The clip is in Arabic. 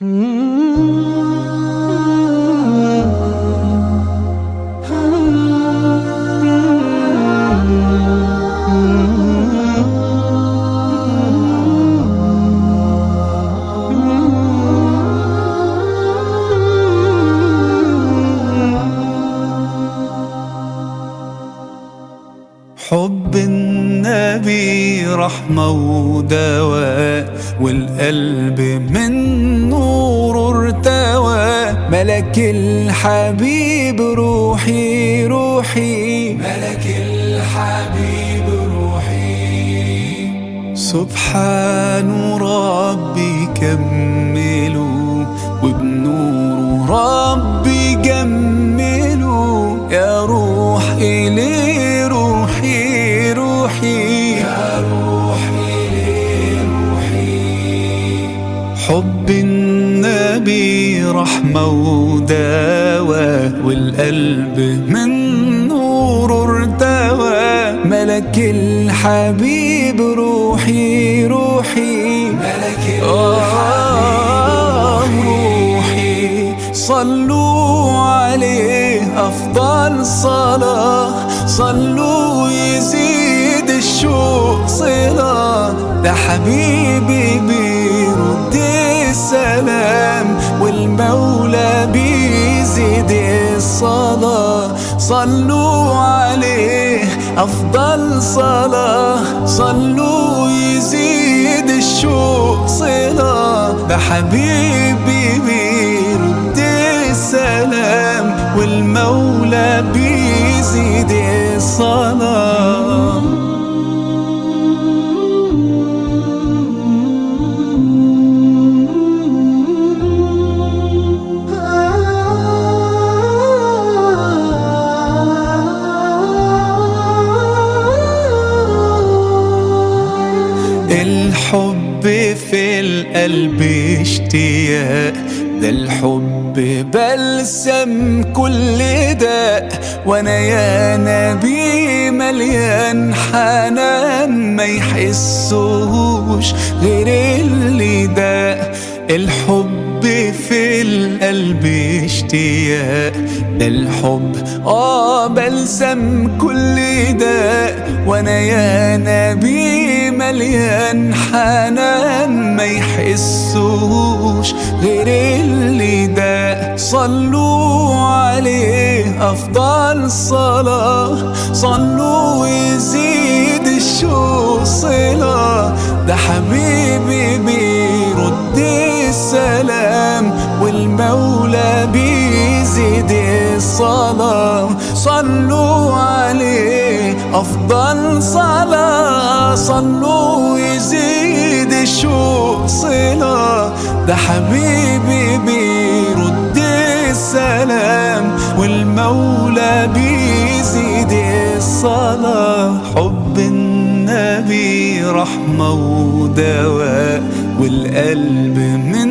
حب النبي رحمة ودواء والقلب من ملك الحبيب روحي روحي. ملك الحبيب روحي. سبحان ربي كملوا النبي رحمة ودواء والقلب من نور ارتوى. ملك الحبيب روحي روحي. ملك الحبيب روحي. صلوا عليه أفضل صلاة. صلوا يزيد الشوق صلاة. ده حبيبي والمولى بيزيد الصلاة صلوا عليه أفضل صلاة صلوا يزيد الشوق صلاة. ده حبيبي بيرد السلام والمولى بيزيد الصلاة. في القلب اشتياق. ده الحب بلسم كل داء. وأنا يا نبي مليان حنان ما يحسوش غير اللي داء. الحب في القلب اشتياق. ده الحب آه بلسم كل داء. وأنا يا نبي مليان حنان ما يحسوش غير اللي ده صلوا عليه أفضل صلاة صلوا يزيد الشوق صلاة. ده حبيبي بيرد السلام والمولى بيزيد الصلاة. صلوا عليه أفضل صلاة صلوا ده حبيبي بيرد السلام والمولى بيزيد الصلاة. حب النبي رحمة ودواء والقلب من